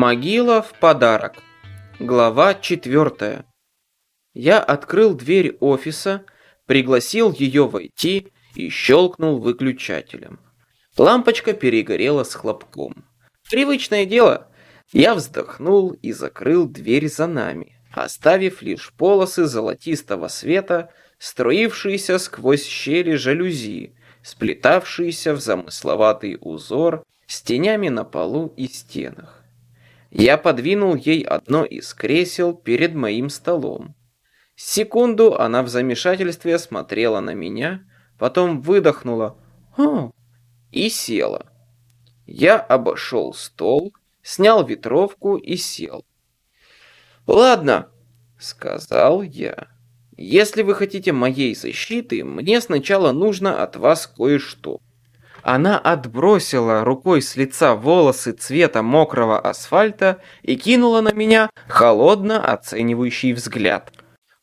Могила в подарок. Глава 4. Я открыл дверь офиса, пригласил ее войти и щелкнул выключателем. Лампочка перегорела с хлопком. Привычное дело. Я вздохнул и закрыл дверь за нами, оставив лишь полосы золотистого света, струившиеся сквозь щели жалюзи, сплетавшиеся в замысловатый узор с тенями на полу и стенах. Я подвинул ей одно из кресел перед моим столом. Секунду она в замешательстве смотрела на меня, потом выдохнула «О!» и села. Я обошел стол, снял ветровку и сел. «Ладно», — сказал я. «Если вы хотите моей защиты, мне сначала нужно от вас кое-что». Она отбросила рукой с лица волосы цвета мокрого асфальта и кинула на меня холодно оценивающий взгляд.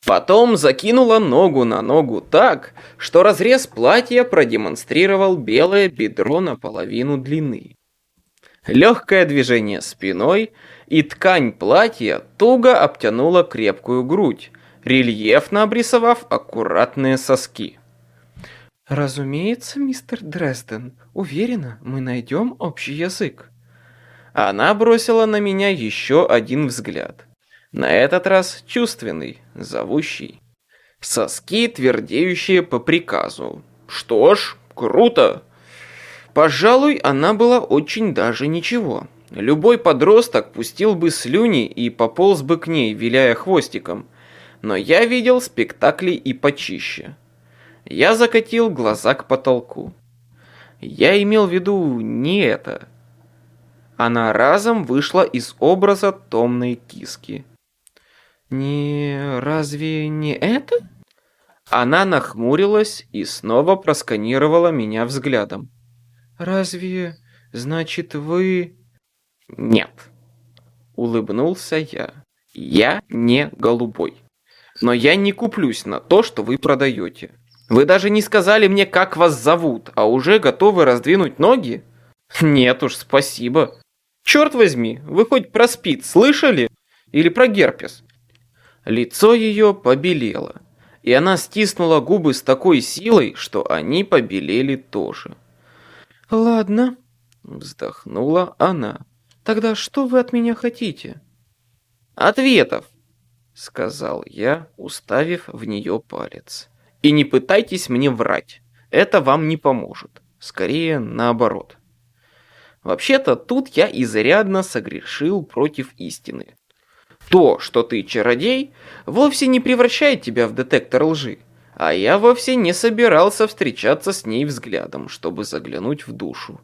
Потом закинула ногу на ногу так, что разрез платья продемонстрировал белое бедро наполовину длины. Легкое движение спиной, и ткань платья туго обтянула крепкую грудь, рельефно обрисовав аккуратные соски. «Разумеется, мистер Дрезден. Уверена, мы найдем общий язык». Она бросила на меня еще один взгляд. На этот раз чувственный, зовущий. Соски, твердеющие по приказу. Что ж, круто. Пожалуй, она была очень даже ничего. Любой подросток пустил бы слюни и пополз бы к ней, виляя хвостиком. Но я видел спектакли и почище. Я закатил глаза к потолку. Я имел в виду не это. Она разом вышла из образа томной киски. «Не... разве не это?» Она нахмурилась и снова просканировала меня взглядом. «Разве... значит, вы...» «Нет», — улыбнулся я. «Я не голубой. Но я не куплюсь на то, что вы продаете. Вы даже не сказали мне, как вас зовут, а уже готовы раздвинуть ноги? Нет уж, спасибо. Черт возьми, вы хоть про спид слышали? Или про герпес? Лицо ее побелело, и она стиснула губы с такой силой, что они побелели тоже. «Ладно», — вздохнула она. «Тогда что вы от меня хотите?» «Ответов», — сказал я, уставив в нее палец. И не пытайтесь мне врать. Это вам не поможет. Скорее, наоборот. Вообще-то, тут я изрядно согрешил против истины. То, что ты чародей, вовсе не превращает тебя в детектор лжи. А я вовсе не собирался встречаться с ней взглядом, чтобы заглянуть в душу.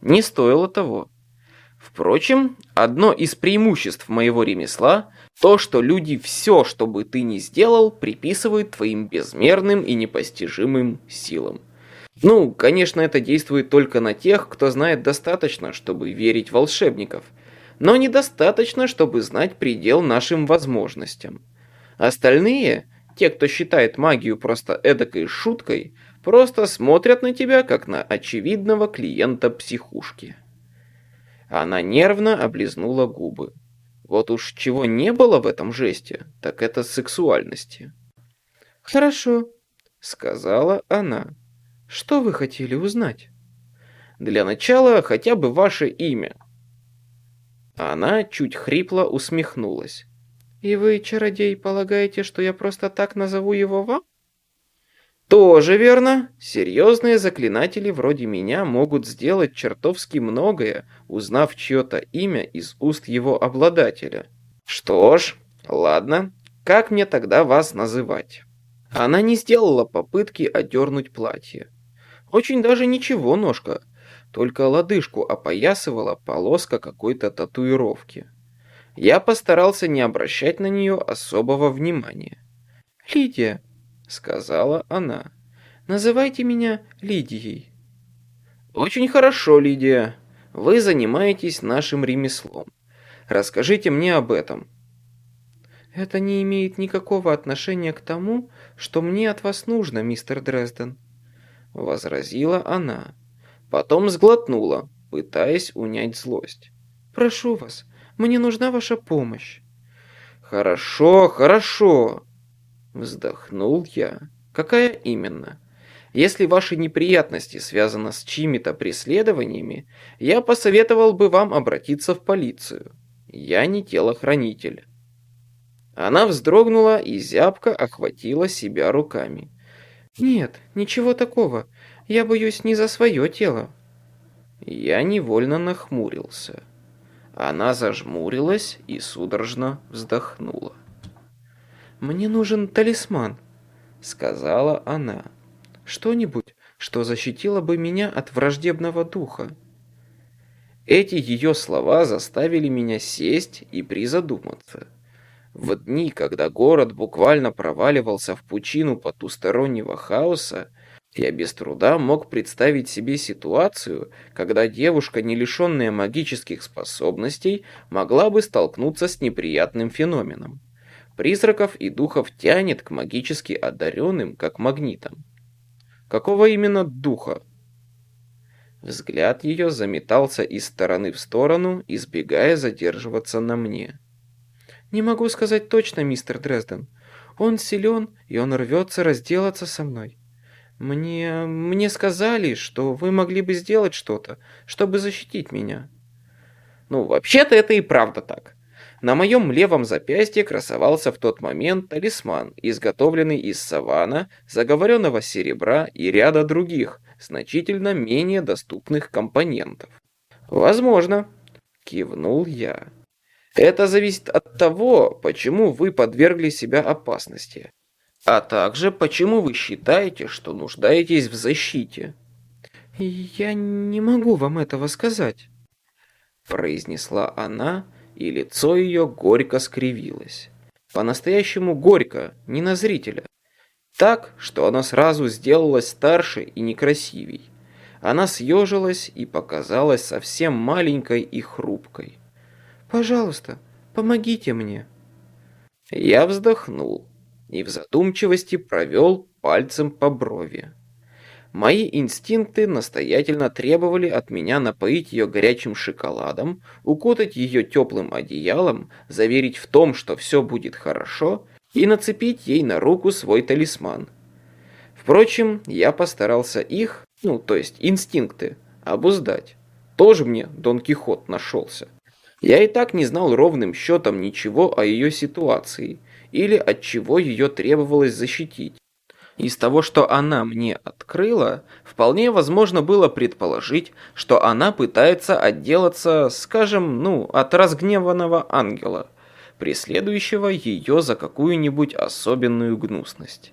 Не стоило того. Впрочем, одно из преимуществ моего ремесла то, что люди все, что бы ты ни сделал, приписывают твоим безмерным и непостижимым силам. Ну, конечно, это действует только на тех, кто знает достаточно, чтобы верить волшебников, но недостаточно, чтобы знать предел нашим возможностям. Остальные, те, кто считает магию просто эдакой шуткой, просто смотрят на тебя, как на очевидного клиента психушки. Она нервно облизнула губы. Вот уж чего не было в этом жесте, так это сексуальности. «Хорошо», — сказала она. «Что вы хотели узнать?» «Для начала хотя бы ваше имя». Она чуть хрипло усмехнулась. «И вы, чародей, полагаете, что я просто так назову его вам?» Тоже верно. Серьезные заклинатели вроде меня могут сделать чертовски многое, узнав чье-то имя из уст его обладателя. Что ж, ладно, как мне тогда вас называть? Она не сделала попытки одернуть платье. Очень даже ничего, ножка. Только лодыжку опоясывала полоска какой-то татуировки. Я постарался не обращать на нее особого внимания. «Лидия», сказала она. Называйте меня Лидией. Очень хорошо, Лидия. Вы занимаетесь нашим ремеслом. Расскажите мне об этом. Это не имеет никакого отношения к тому, что мне от вас нужно, мистер Дрезден, возразила она. Потом сглотнула, пытаясь унять злость. Прошу вас, Мне нужна ваша помощь. Хорошо, хорошо. Вздохнул я. Какая именно? Если ваши неприятности связаны с чьими-то преследованиями, я посоветовал бы вам обратиться в полицию. Я не телохранитель. Она вздрогнула и зябко охватила себя руками. «Нет, ничего такого. Я боюсь не за свое тело». Я невольно нахмурился. Она зажмурилась и судорожно вздохнула. «Мне нужен талисман», — сказала она. «Что-нибудь, что защитило бы меня от враждебного духа». Эти ее слова заставили меня сесть и призадуматься. В дни, когда город буквально проваливался в пучину потустороннего хаоса, я без труда мог представить себе ситуацию, когда девушка, не лишенная магических способностей, могла бы столкнуться с неприятным феноменом. Призраков и духов тянет к магически одаренным, как магнитам. Какого именно духа? Взгляд ее заметался из стороны в сторону, избегая задерживаться на мне. «Не могу сказать точно, мистер Дрезден. Он силен, и он рвется разделаться со мной. Мне... мне сказали, что вы могли бы сделать что-то, чтобы защитить меня». «Ну, вообще-то это и правда так. На моем левом запястье красовался в тот момент талисман, изготовленный из савана, заговоренного серебра и ряда других, значительно менее доступных компонентов. «Возможно», — кивнул я. «Это зависит от того, почему вы подвергли себя опасности, а также почему вы считаете, что нуждаетесь в защите». «Я не могу вам этого сказать», — произнесла она, и лицо ее горько скривилось. По-настоящему горько, не на зрителя. Так, что она сразу сделалась старше и некрасивей. Она съежилась и показалась совсем маленькой и хрупкой. «Пожалуйста, помогите мне». Я вздохнул и в задумчивости провел пальцем по брови. Мои инстинкты настоятельно требовали от меня напоить ее горячим шоколадом, укутать ее теплым одеялом, заверить в том, что все будет хорошо, и нацепить ей на руку свой талисман. Впрочем, я постарался их, ну, то есть инстинкты, обуздать. Тоже мне Дон Кихот нашелся. Я и так не знал ровным счетом ничего о ее ситуации, или от чего ее требовалось защитить. Из того, что она мне открыла, вполне возможно было предположить, что она пытается отделаться, скажем, ну, от разгневанного ангела, преследующего ее за какую-нибудь особенную гнусность.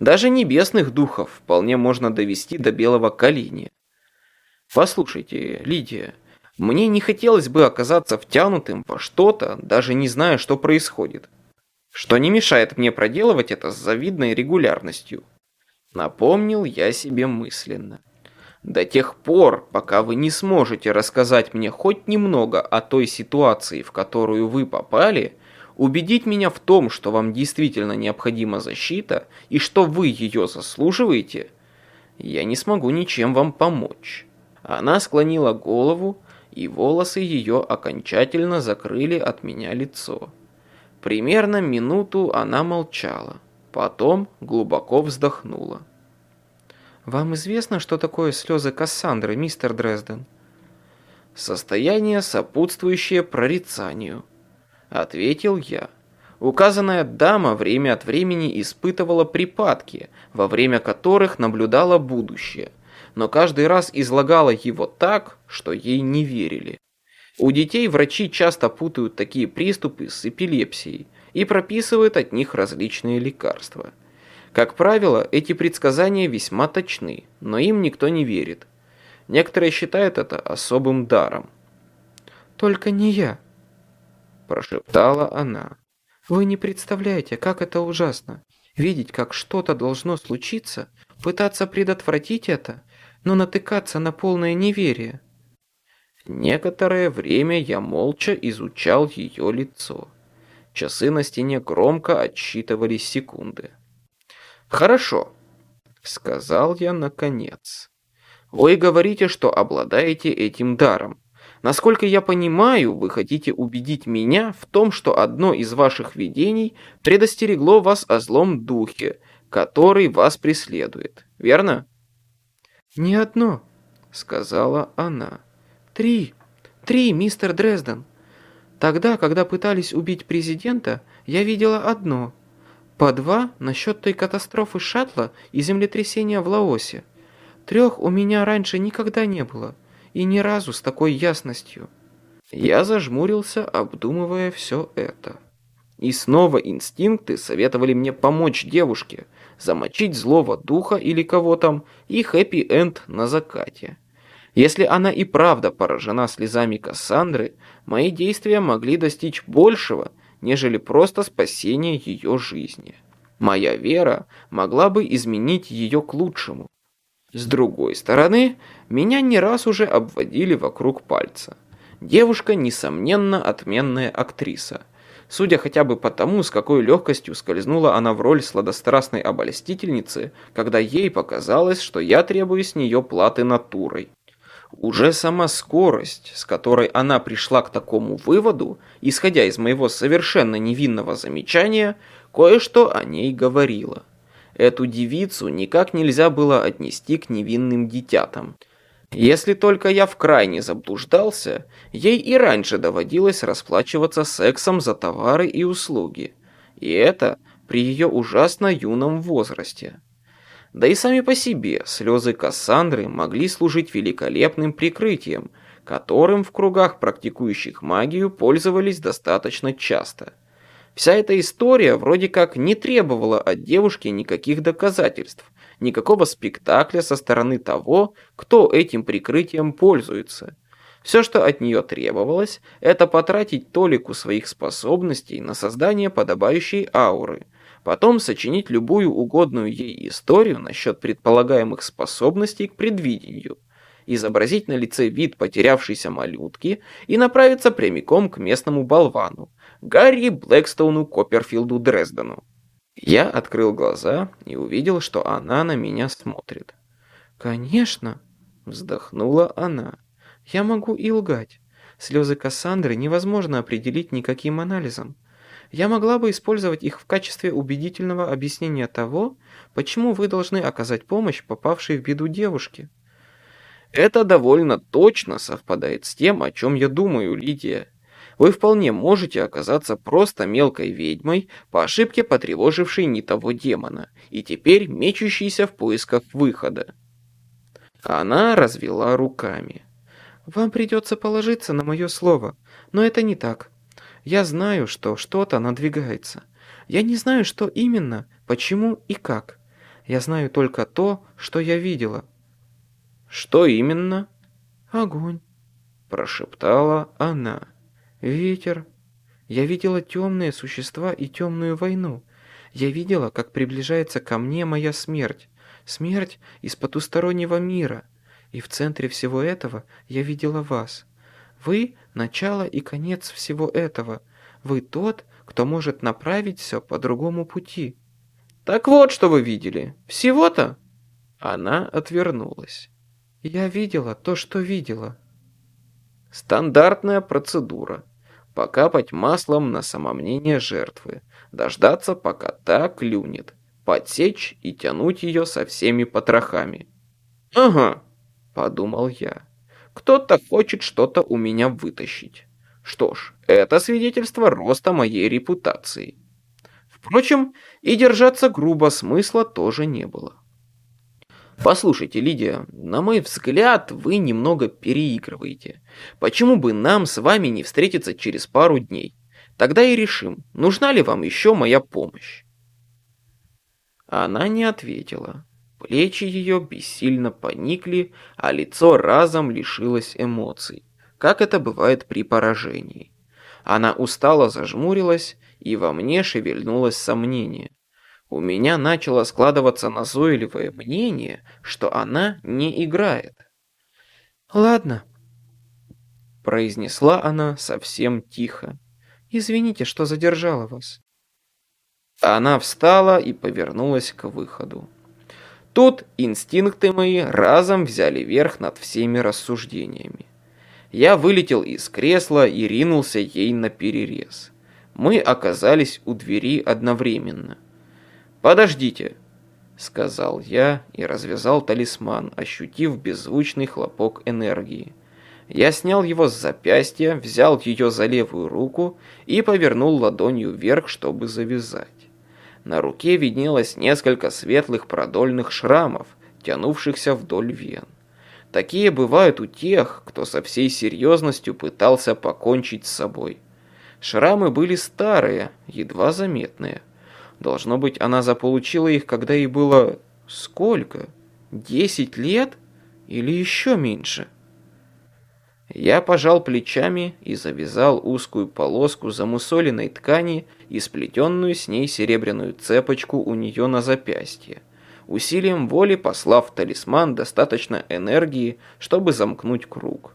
Даже небесных духов вполне можно довести до белого колени. Послушайте, Лидия, мне не хотелось бы оказаться втянутым во что-то, даже не зная, что происходит что не мешает мне проделывать это с завидной регулярностью. Напомнил я себе мысленно. До тех пор, пока вы не сможете рассказать мне хоть немного о той ситуации, в которую вы попали, убедить меня в том, что вам действительно необходима защита и что вы ее заслуживаете, я не смогу ничем вам помочь. Она склонила голову, и волосы ее окончательно закрыли от меня лицо. Примерно минуту она молчала, потом глубоко вздохнула. «Вам известно, что такое слезы Кассандры, мистер Дрезден?» «Состояние, сопутствующее прорицанию», — ответил я. Указанная дама время от времени испытывала припадки, во время которых наблюдала будущее, но каждый раз излагала его так, что ей не верили. У детей врачи часто путают такие приступы с эпилепсией и прописывают от них различные лекарства. Как правило, эти предсказания весьма точны, но им никто не верит. Некоторые считают это особым даром. «Только не я», – прошептала она. «Вы не представляете, как это ужасно. Видеть, как что-то должно случиться, пытаться предотвратить это, но натыкаться на полное неверие». Некоторое время я молча изучал ее лицо. Часы на стене громко отсчитывали секунды. «Хорошо», — сказал я наконец. «Вы говорите, что обладаете этим даром. Насколько я понимаю, вы хотите убедить меня в том, что одно из ваших видений предостерегло вас о злом духе, который вас преследует, верно? «Не одно», — сказала она. «Три. Три, мистер Дрезден. Тогда, когда пытались убить президента, я видела одно. По два насчет той катастрофы шаттла и землетрясения в Лаосе. Трех у меня раньше никогда не было, и ни разу с такой ясностью». Я зажмурился, обдумывая все это. И снова инстинкты советовали мне помочь девушке, замочить злого духа или кого там, и хэппи-энд на закате. Если она и правда поражена слезами Кассандры, мои действия могли достичь большего, нежели просто спасение ее жизни. Моя вера могла бы изменить ее к лучшему. С другой стороны, меня не раз уже обводили вокруг пальца. Девушка, несомненно, отменная актриса – Судя хотя бы по тому, с какой легкостью скользнула она в роль сладострастной обольстительницы, когда ей показалось, что я требую с нее платы натурой. Уже сама скорость, с которой она пришла к такому выводу, исходя из моего совершенно невинного замечания, кое-что о ней говорила. Эту девицу никак нельзя было отнести к невинным детятам – если только я в крайне заблуждался, ей и раньше доводилось расплачиваться сексом за товары и услуги. И это при ее ужасно юном возрасте. Да и сами по себе слезы Кассандры могли служить великолепным прикрытием, которым в кругах практикующих магию пользовались достаточно часто. Вся эта история вроде как не требовала от девушки никаких доказательств, никакого спектакля со стороны того, кто этим прикрытием пользуется. Все, что от нее требовалось, это потратить толику своих способностей на создание подобающей ауры, потом сочинить любую угодную ей историю насчет предполагаемых способностей к предвидению, изобразить на лице вид потерявшейся малютки и направиться прямиком к местному болвану, Гарри Блэкстоуну Копперфилду Дрездену. Я открыл глаза и увидел, что она на меня смотрит. «Конечно!» — вздохнула она. «Я могу и лгать. Слезы Кассандры невозможно определить никаким анализом. Я могла бы использовать их в качестве убедительного объяснения того, почему вы должны оказать помощь попавшей в беду девушке». «Это довольно точно совпадает с тем, о чем я думаю, Лидия», вы вполне можете оказаться просто мелкой ведьмой, по ошибке потревожившей не того демона, и теперь мечущейся в поисках выхода. Она развела руками. «Вам придется положиться на мое слово, но это не так. Я знаю, что что-то надвигается. Я не знаю, что именно, почему и как. Я знаю только то, что я видела». «Что именно?» «Огонь», – прошептала она. Ветер. Я видела темные существа и темную войну. Я видела, как приближается ко мне моя смерть. Смерть из потустороннего мира. И в центре всего этого я видела вас. Вы – начало и конец всего этого. Вы тот, кто может направить все по другому пути. Так вот, что вы видели. Всего-то? Она отвернулась. Я видела то, что видела. Стандартная процедура покапать маслом на самомнение жертвы, дождаться, пока та клюнет, подсечь и тянуть ее со всеми потрохами. «Ага», — подумал я, — «кто-то хочет что-то у меня вытащить. Что ж, это свидетельство роста моей репутации». Впрочем, и держаться грубо смысла тоже не было. Послушайте, Лидия, на мой взгляд, вы немного переигрываете. Почему бы нам с вами не встретиться через пару дней? Тогда и решим, нужна ли вам еще моя помощь. Она не ответила. Плечи ее бессильно поникли, а лицо разом лишилось эмоций, как это бывает при поражении. Она устало зажмурилась, и во мне шевельнулось сомнение. У меня начало складываться назойливое мнение, что она не играет. «Ладно», — произнесла она совсем тихо. «Извините, что задержала вас». Она встала и повернулась к выходу. Тут инстинкты мои разом взяли верх над всеми рассуждениями. Я вылетел из кресла и ринулся ей на перерез. Мы оказались у двери одновременно. «Подождите», — сказал я и развязал талисман, ощутив беззвучный хлопок энергии. Я снял его с запястья, взял ее за левую руку и повернул ладонью вверх, чтобы завязать. На руке виднелось несколько светлых продольных шрамов, тянувшихся вдоль вен. Такие бывают у тех, кто со всей серьезностью пытался покончить с собой. Шрамы были старые, едва заметные. Должно быть, она заполучила их, когда ей было... сколько? Десять лет? Или еще меньше? Я пожал плечами и завязал узкую полоску замусоленной ткани и сплетенную с ней серебряную цепочку у нее на запястье, усилием воли послав в талисман достаточно энергии, чтобы замкнуть круг.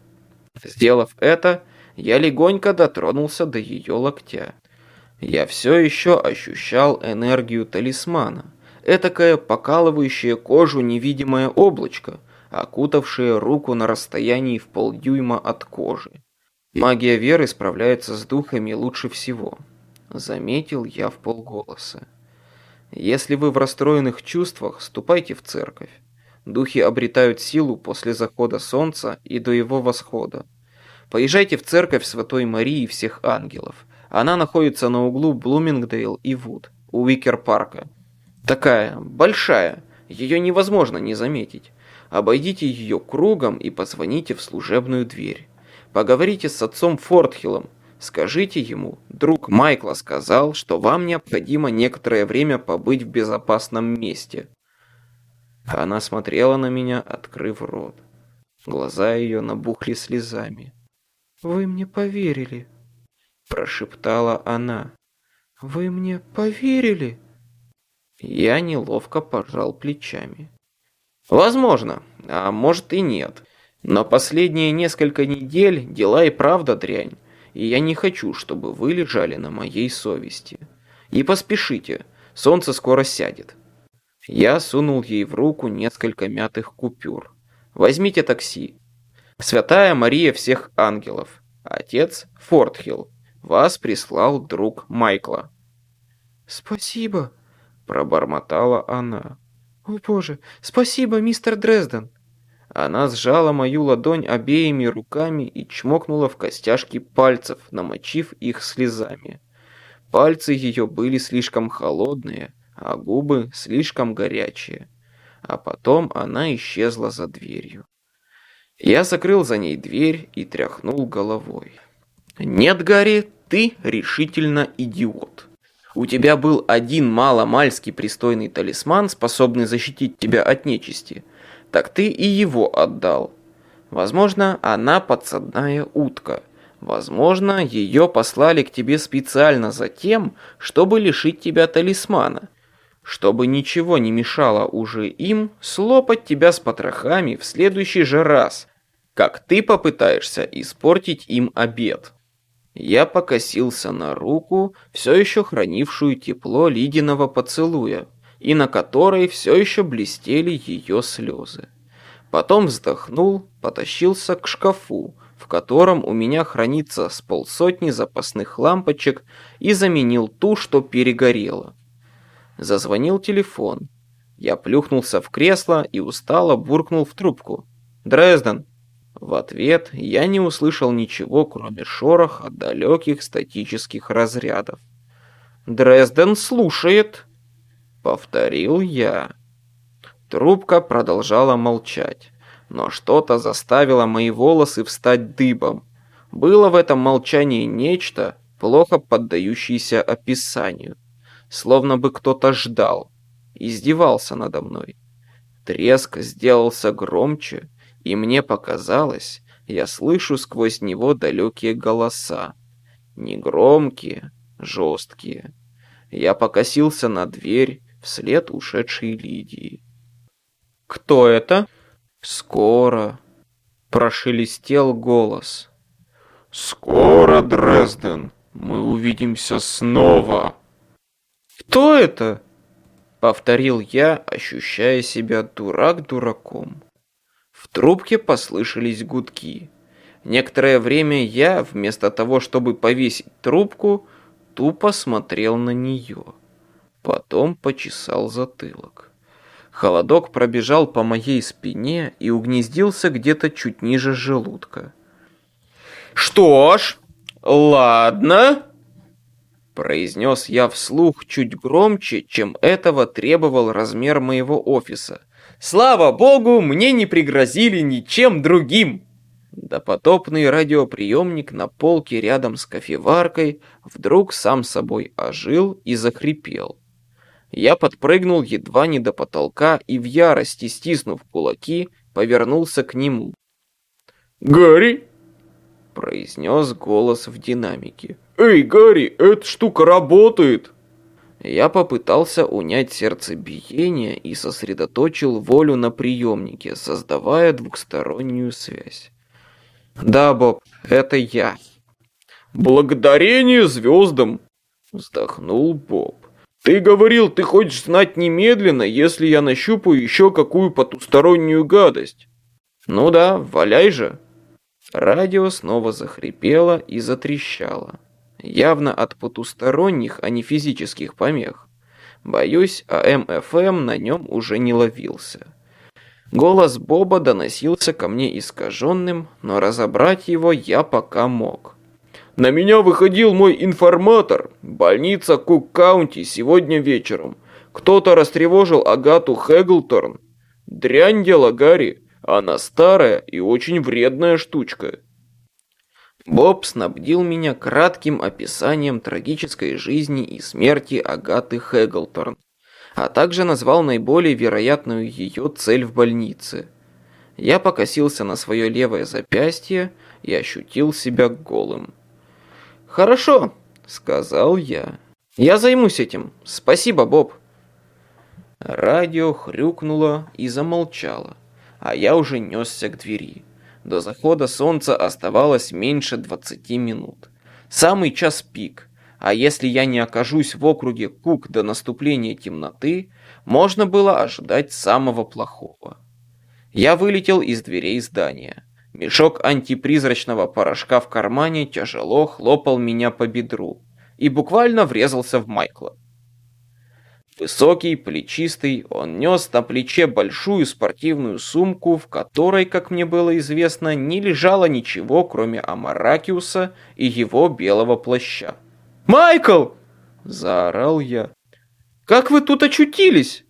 Сделав это, я легонько дотронулся до ее локтя. Я все еще ощущал энергию талисмана, этакое покалывающее кожу невидимое облачко, окутавшие руку на расстоянии в полдюйма от кожи. Магия веры справляется с духами лучше всего, заметил я в полголоса. Если вы в расстроенных чувствах, ступайте в церковь. Духи обретают силу после захода солнца и до его восхода. Поезжайте в церковь Святой Марии всех ангелов. Она находится на углу Блумингдейл и Вуд, у Уикер-парка. Такая, большая, ее невозможно не заметить. Обойдите ее кругом и позвоните в служебную дверь. Поговорите с отцом Фортхиллом. Скажите ему, друг Майкла сказал, что вам необходимо некоторое время побыть в безопасном месте. Она смотрела на меня, открыв рот. Глаза ее набухли слезами. «Вы мне поверили?» Прошептала она. «Вы мне поверили?» Я неловко пожал плечами. Возможно, а может и нет. Но последние несколько недель дела и правда дрянь, и я не хочу, чтобы вы лежали на моей совести. И поспешите, солнце скоро сядет. Я сунул ей в руку несколько мятых купюр. Возьмите такси. Святая Мария всех ангелов. Отец Фортхилл. Вас прислал друг Майкла. Спасибо, пробормотала она. «О боже, спасибо, мистер Дрезден!» Она сжала мою ладонь обеими руками и чмокнула в костяшки пальцев, намочив их слезами. Пальцы ее были слишком холодные, а губы слишком горячие. А потом она исчезла за дверью. Я закрыл за ней дверь и тряхнул головой. «Нет, Гарри, ты решительно идиот!» У тебя был один маломальский пристойный талисман, способный защитить тебя от нечисти, так ты и его отдал. Возможно, она подсадная утка. Возможно, ее послали к тебе специально за тем, чтобы лишить тебя талисмана. Чтобы ничего не мешало уже им слопать тебя с потрохами в следующий же раз, как ты попытаешься испортить им обед. Я покосился на руку, все еще хранившую тепло Лидиного поцелуя, и на которой все еще блестели ее слезы. Потом вздохнул, потащился к шкафу, в котором у меня хранится с полсотни запасных лампочек, и заменил ту, что перегорела. Зазвонил телефон. Я плюхнулся в кресло и устало буркнул в трубку. «Дрезден!» В ответ я не услышал ничего, кроме шороха далеких статических разрядов. «Дрезден слушает», — повторил я. Трубка продолжала молчать, но что-то заставило мои волосы встать дыбом. Было в этом молчании нечто, плохо поддающееся описанию. Словно бы кто-то ждал, издевался надо мной. Треск сделался громче, и мне показалось, я слышу сквозь него далекие голоса. Негромкие, жесткие. Я покосился на дверь вслед ушедшей Лидии. «Кто это?» «Скоро», — прошелестел голос. «Скоро, Дрезден, мы увидимся снова». «Кто это?» — повторил я, ощущая себя дурак дураком. В трубке послышались гудки. Некоторое время я, вместо того, чтобы повесить трубку, тупо смотрел на нее. Потом почесал затылок. Холодок пробежал по моей спине и угнездился где-то чуть ниже желудка. «Что ж, ладно», — произнес я вслух чуть громче, чем этого требовал размер моего офиса. «Слава богу, мне не пригрозили ничем другим!» Допотопный радиоприемник на полке рядом с кофеваркой вдруг сам собой ожил и захрипел. Я подпрыгнул едва не до потолка и в ярости, стиснув кулаки, повернулся к нему. «Гарри!» — произнес голос в динамике. «Эй, Гарри, эта штука работает!» Я попытался унять сердцебиение и сосредоточил волю на приемнике, создавая двухстороннюю связь. «Да, Боб, это я». «Благодарение звездам!» — вздохнул Боб. «Ты говорил, ты хочешь знать немедленно, если я нащупаю еще какую потустороннюю гадость». «Ну да, валяй же». Радио снова захрипело и затрещало. Явно от потусторонних, а не физических помех. Боюсь, AM-FM на нем уже не ловился. Голос Боба доносился ко мне искаженным, но разобрать его я пока мог. «На меня выходил мой информатор. Больница Кук-Каунти сегодня вечером. Кто-то растревожил Агату Хэглторн. Дрянь дело, Гарри. Она старая и очень вредная штучка». Боб снабдил меня кратким описанием трагической жизни и смерти Агаты Хэглторн, а также назвал наиболее вероятную ее цель в больнице. Я покосился на свое левое запястье и ощутил себя голым. «Хорошо», — сказал я. «Я займусь этим. Спасибо, Боб». Радио хрюкнуло и замолчало, а я уже несся к двери. До захода солнца оставалось меньше 20 минут. Самый час пик. А если я не окажусь в округе Кук до наступления темноты, можно было ожидать самого плохого. Я вылетел из дверей здания. Мешок антипризрачного порошка в кармане тяжело хлопал меня по бедру и буквально врезался в Майкла. Высокий, плечистый, он нес на плече большую спортивную сумку, в которой, как мне было известно, не лежало ничего, кроме Амаракиуса и его белого плаща. «Майкл!» – заорал я. «Как вы тут очутились?»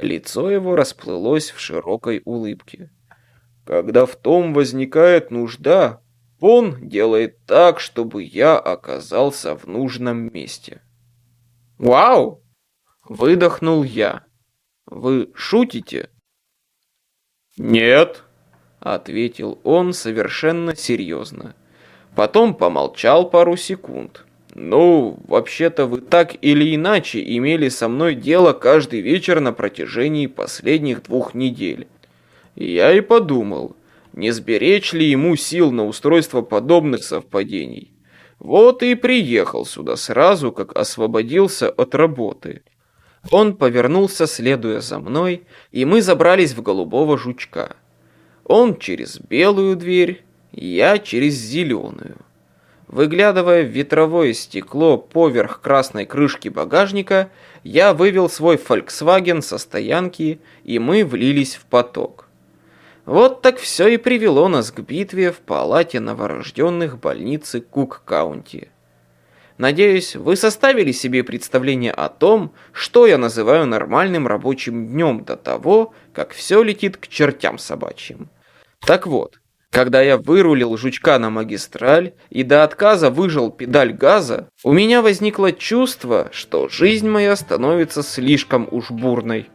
Лицо его расплылось в широкой улыбке. «Когда в том возникает нужда, он делает так, чтобы я оказался в нужном месте». «Вау!» – выдохнул я. «Вы шутите?» «Нет», — ответил он совершенно серьезно. Потом помолчал пару секунд. «Ну, вообще-то вы так или иначе имели со мной дело каждый вечер на протяжении последних двух недель. Я и подумал, не сберечь ли ему сил на устройство подобных совпадений. Вот и приехал сюда сразу, как освободился от работы». Он повернулся, следуя за мной, и мы забрались в голубого жучка. Он через белую дверь, я через зеленую. Выглядывая в ветровое стекло поверх красной крышки багажника, я вывел свой Volkswagen со стоянки, и мы влились в поток. Вот так все и привело нас к битве в палате новорожденных больницы Кук-Каунти. Надеюсь, вы составили себе представление о том, что я называю нормальным рабочим днем до того, как все летит к чертям собачьим. Так вот, когда я вырулил жучка на магистраль и до отказа выжал педаль газа, у меня возникло чувство, что жизнь моя становится слишком уж бурной.